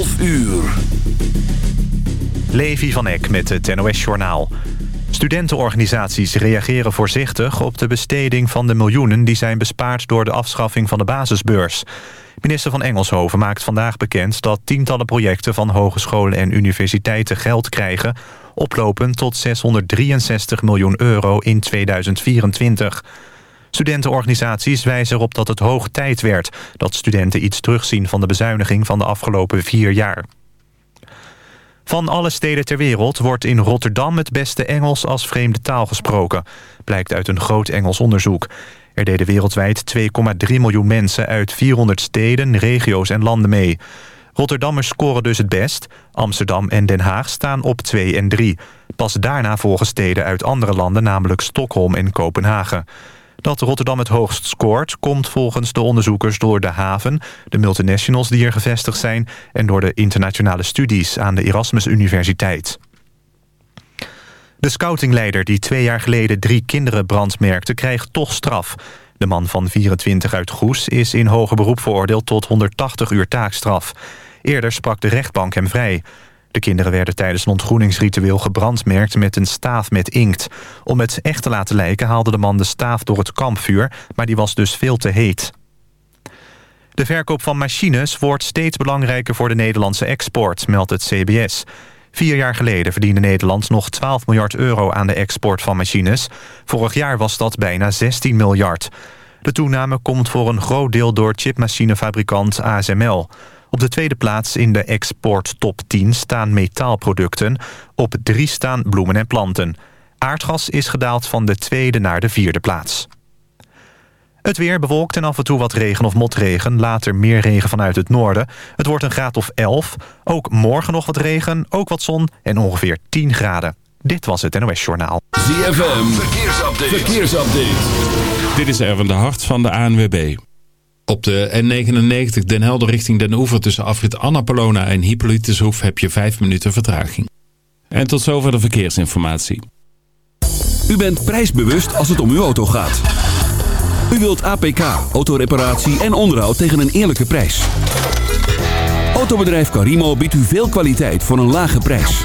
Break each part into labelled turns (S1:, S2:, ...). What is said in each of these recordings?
S1: 12 uur.
S2: Levi van Eck met het NOS-journaal. Studentenorganisaties reageren voorzichtig op de besteding van de miljoenen... die zijn bespaard door de afschaffing van de basisbeurs. Minister van Engelshoven maakt vandaag bekend dat tientallen projecten... van hogescholen en universiteiten geld krijgen... oplopend tot 663 miljoen euro in 2024... Studentenorganisaties wijzen erop dat het hoog tijd werd... dat studenten iets terugzien van de bezuiniging van de afgelopen vier jaar. Van alle steden ter wereld wordt in Rotterdam het beste Engels als vreemde taal gesproken. Blijkt uit een groot Engels onderzoek. Er deden wereldwijd 2,3 miljoen mensen uit 400 steden, regio's en landen mee. Rotterdammers scoren dus het best. Amsterdam en Den Haag staan op 2 en 3. Pas daarna volgen steden uit andere landen, namelijk Stockholm en Kopenhagen. Dat Rotterdam het hoogst scoort komt volgens de onderzoekers door de haven... de multinationals die er gevestigd zijn... en door de internationale studies aan de Erasmus Universiteit. De scoutingleider die twee jaar geleden drie kinderen brandmerkte... krijgt toch straf. De man van 24 uit Goes is in hoger beroep veroordeeld... tot 180 uur taakstraf. Eerder sprak de rechtbank hem vrij... De kinderen werden tijdens een ontgroeningsritueel gebrandmerkt met een staaf met inkt. Om het echt te laten lijken haalde de man de staaf door het kampvuur, maar die was dus veel te heet. De verkoop van machines wordt steeds belangrijker voor de Nederlandse export, meldt het CBS. Vier jaar geleden verdiende Nederland nog 12 miljard euro aan de export van machines. Vorig jaar was dat bijna 16 miljard. De toename komt voor een groot deel door chipmachinefabrikant ASML. Op de tweede plaats in de export top 10 staan metaalproducten. Op drie staan bloemen en planten. Aardgas is gedaald van de tweede naar de vierde plaats. Het weer bewolkt en af en toe wat regen of motregen. Later meer regen vanuit het noorden. Het wordt een graad of 11. Ook morgen nog wat regen, ook wat zon en ongeveer 10 graden. Dit was het NOS Journaal.
S1: ZFM, verkeersupdate. verkeersupdate.
S3: Dit is Erwin de Hart van de ANWB. Op de N99 Den Helder richting Den Oever tussen afrit Annapolona en Hippolytushoef heb je 5 minuten vertraging. En tot zover de verkeersinformatie.
S1: U bent prijsbewust als het om uw auto gaat. U wilt APK, autoreparatie en onderhoud tegen een eerlijke prijs. Autobedrijf Carimo biedt u veel kwaliteit voor een lage prijs.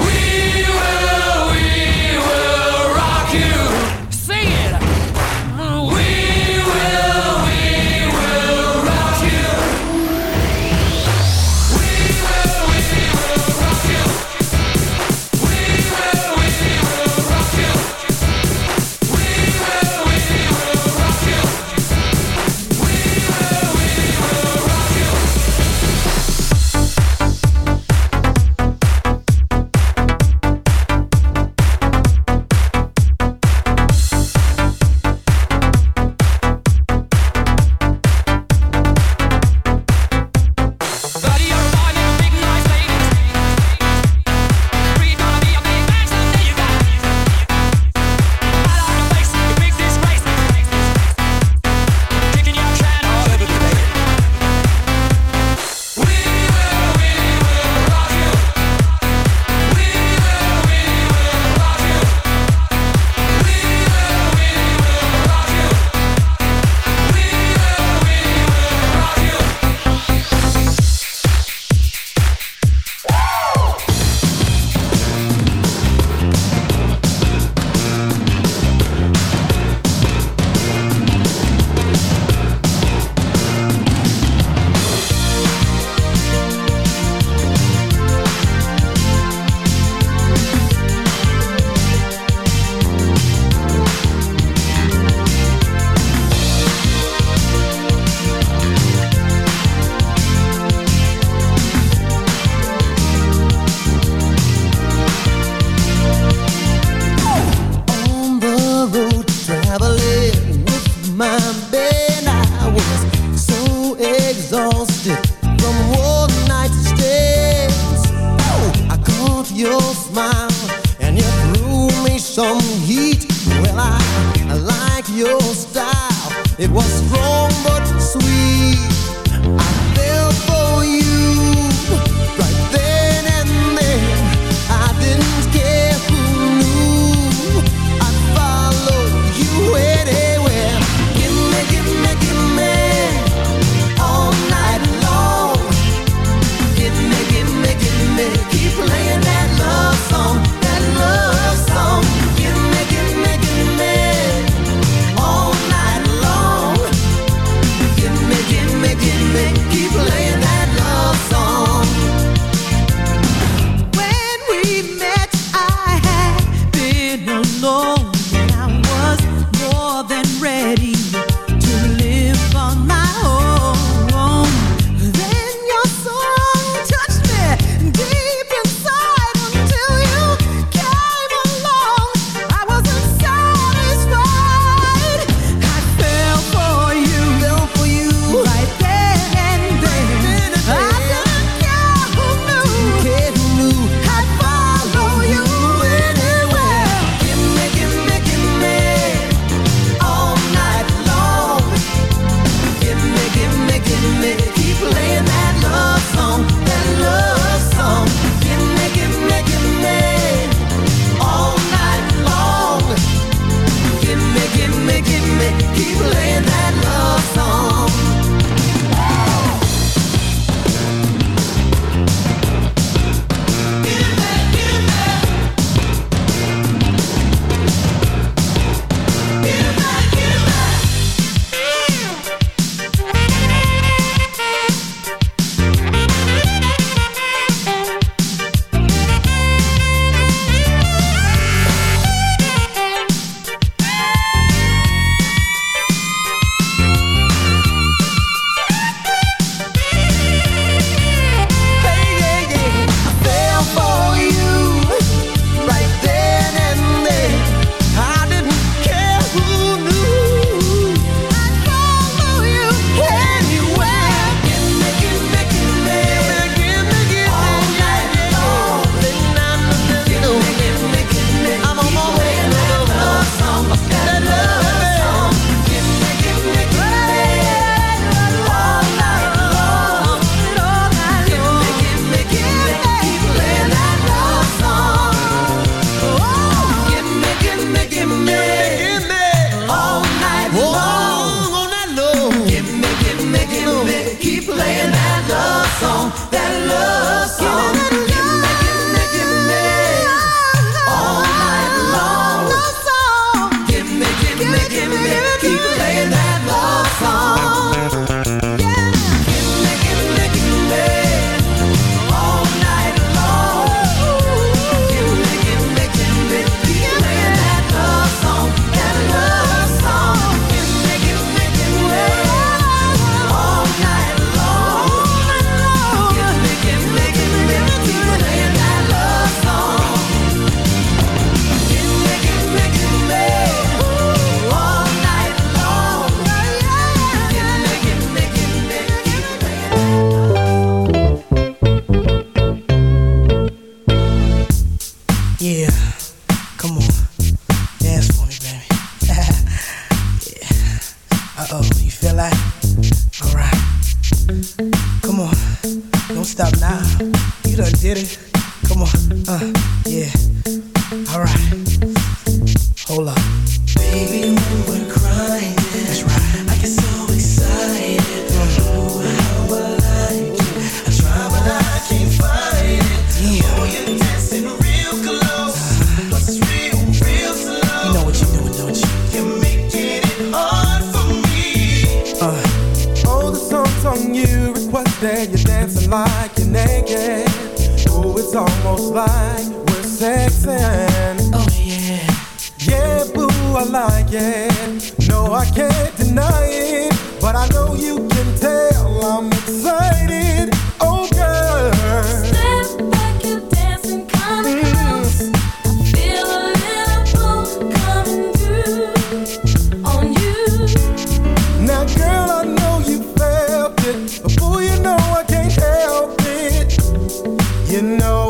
S4: We will, we will rock you. you know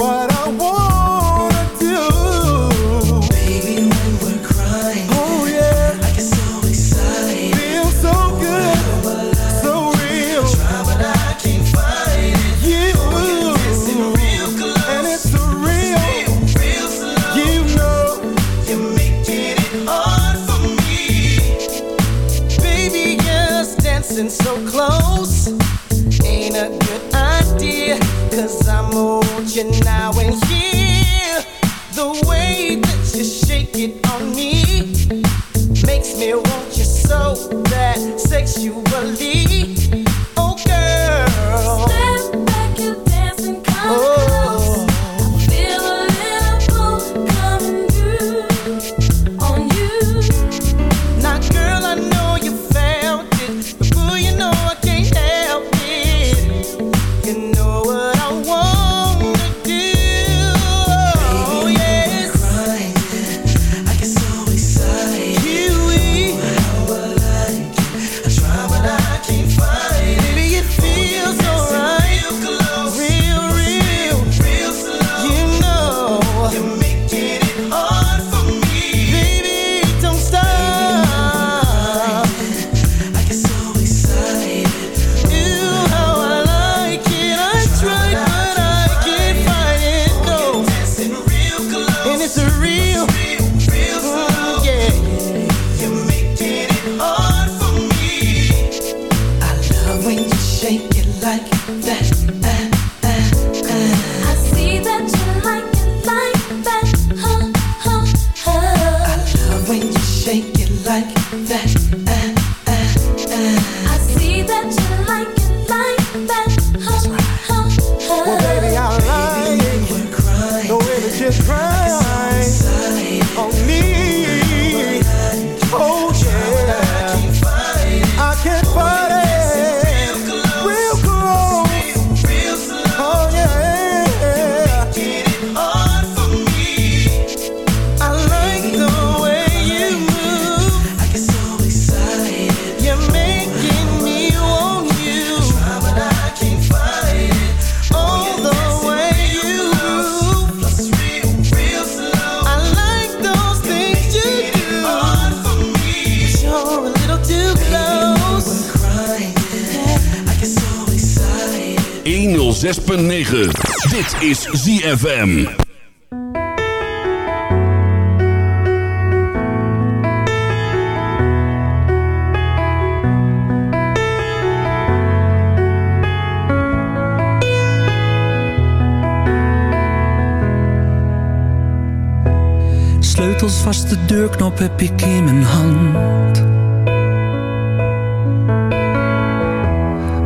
S5: Sleutels vast de deurknop heb ik in mijn hand.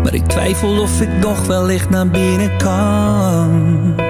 S5: Maar ik twijfel of ik nog wellicht naar binnen kan.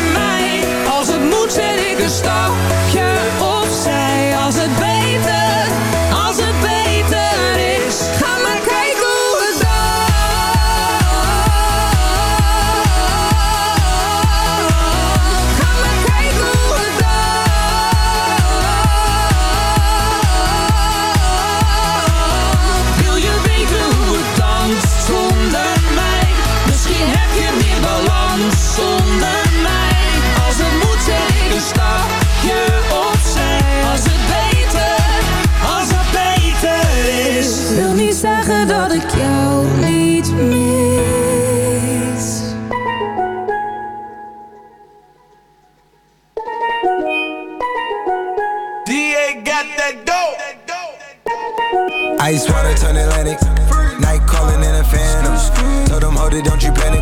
S6: stapje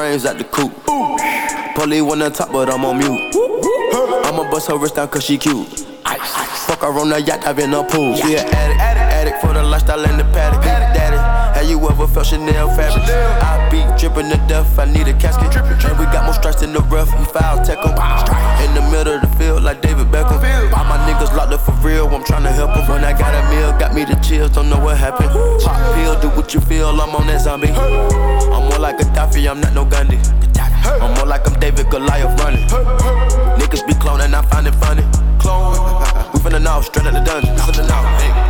S7: Shit.
S8: Blow the the coop. Polly one on top, but I'm on mute. I'ma bust her wrist down cause she cute. Fuck her on the yacht, I've been a pool. She an addict, addict for the lifestyle and the paddock. Daddy, have you ever felt Chanel fabric? I be dripping to death, I need a casket. And we got more strikes in the rough, we foul tech 'em. Middle of the field, like David Beckham. All my niggas locked up for real, I'm tryna help 'em. When I got a meal, got me the chills, don't know what happened. Pop pill, do what you feel, I'm on that zombie. I'm more like a Daffy, I'm not no Gandhi. I'm more like I'm David Goliath running. Niggas be cloning, I find it funny. Clone. We finna know, straight out the dungeon.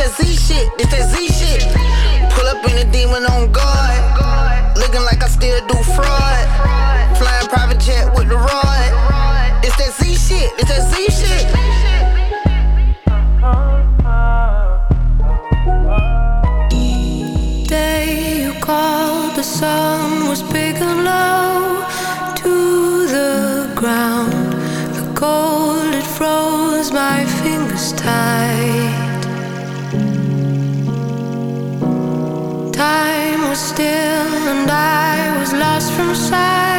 S7: that Z shit, it's that Z shit. Pull up in a demon on guard. Looking like I still do fraud. Flying private jet with the rod. It's that Z shit, it's that Z shit.
S9: day you called, the sun was big and low to the ground. The cold it froze my fingers tight. Was still and I was lost from sight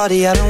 S10: party I don't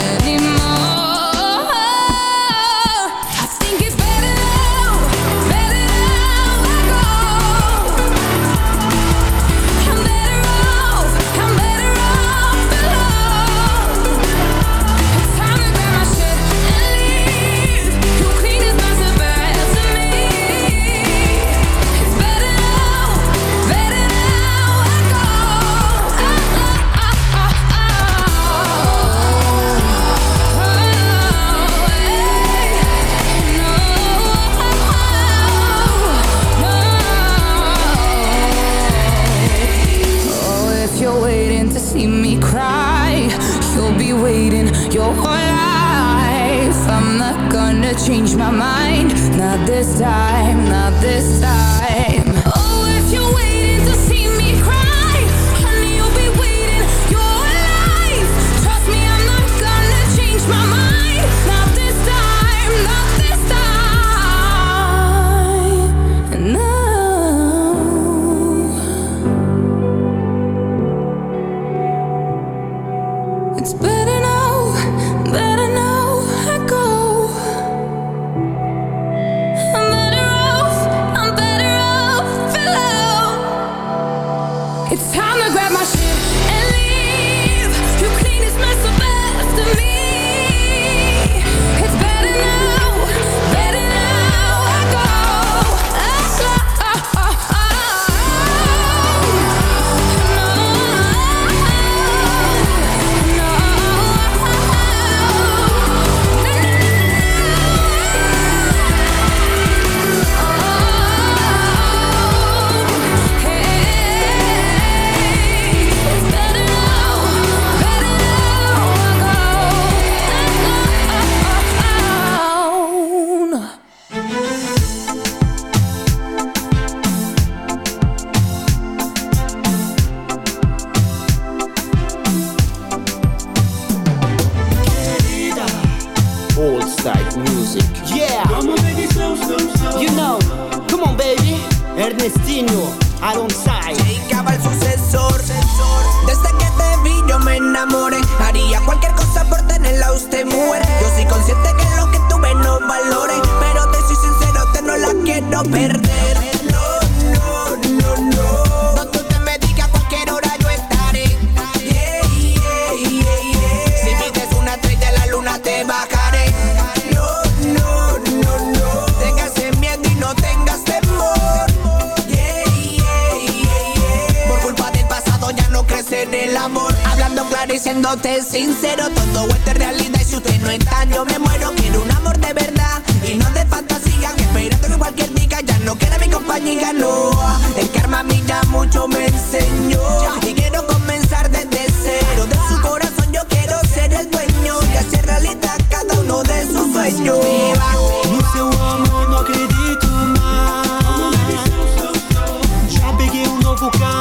S6: Your whole life. I'm not gonna change my mind, not this time, not this time.
S7: Quiero perder. No, no, no, no. Donde usted me diga a cualquier hora yo estaré. Yeah, yeah, yeah, yeah. Si pides una estrella en la luna te bajaré. No, no, no, no. Tengas miedo y no tengas temor. Yeah, yeah, yeah, yeah. Por culpa del pasado ya no crece en el amor. Hablando claro y siéndote sincero, todo esto es realidad. Y si usted no está, yo me muero. Quiero un amor de verdad y no de fantasía. Esperando que cualquier no quiera mi compañía. No, el karma a mí ya mucho me enseñó. Y quiero comenzar desde cero. De su corazón yo quiero ser el dueño y hacer realidad cada uno de sus sueños.
S11: No acredito mais. Já peguei um novo caminho,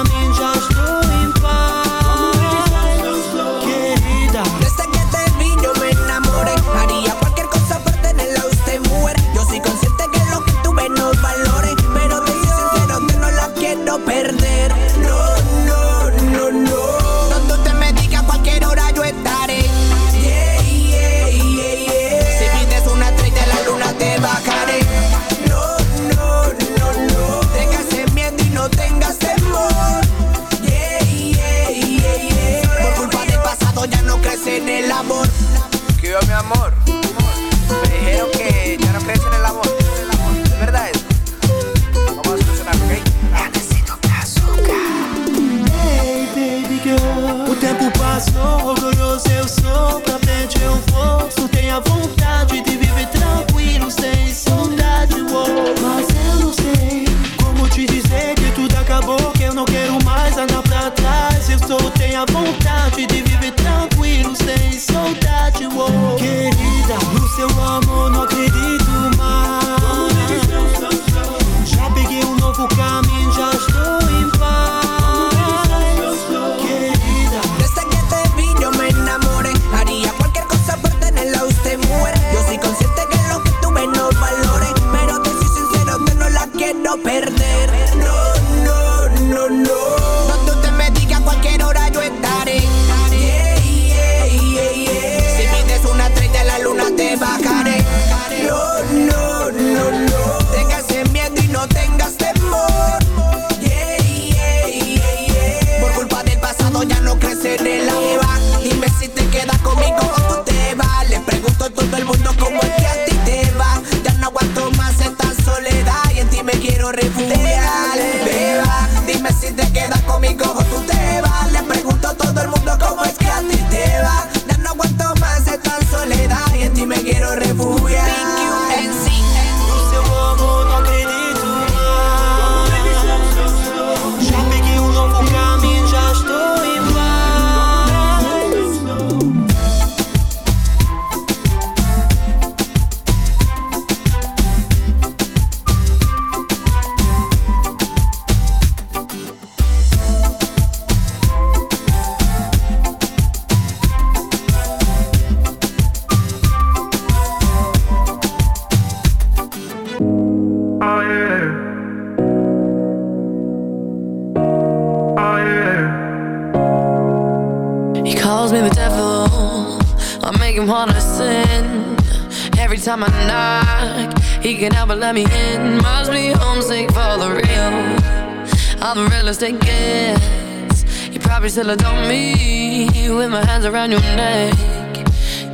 S9: I'm the realest it gets. You probably still adore me with my hands around your neck.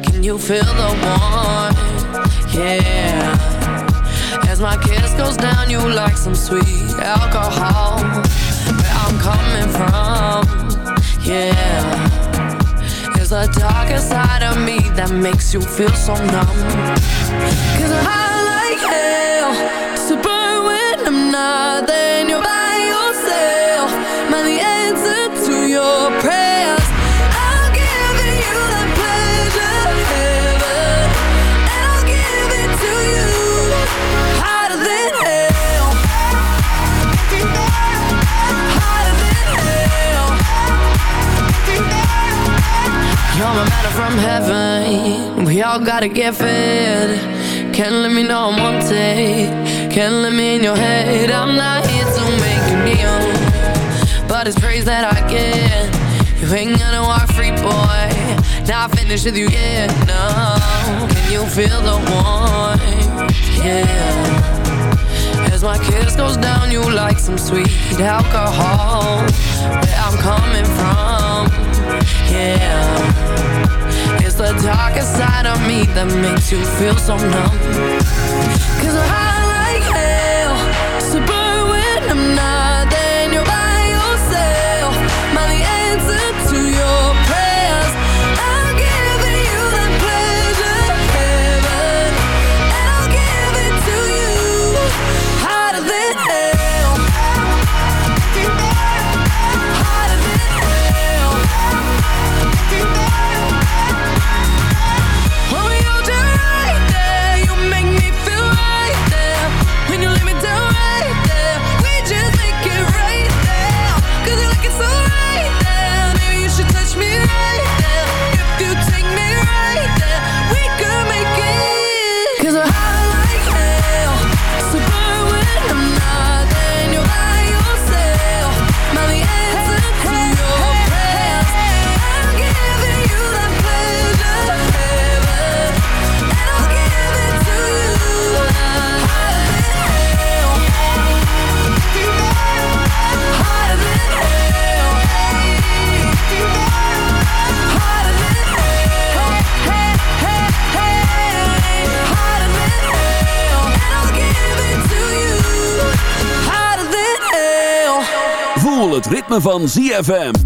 S9: Can you feel the warmth? Yeah. As my kiss goes down, you like some sweet alcohol. Where I'm coming from, yeah. There's the darker side of me that makes you feel so numb. Cause I like hell to burn when I'm not there and you're by your from heaven. We all gotta get fed. Can't let me know I'm wanted. Can't let me in your head. I'm not here it's praise that I get. You ain't gonna walk free, boy. Not finished with you yet. No, can you feel the warmth? Yeah. As my kiss goes down, you like some sweet alcohol. Where I'm coming from, yeah. It's the darkest side of me that makes you feel so numb. Cause I
S1: van ZFM.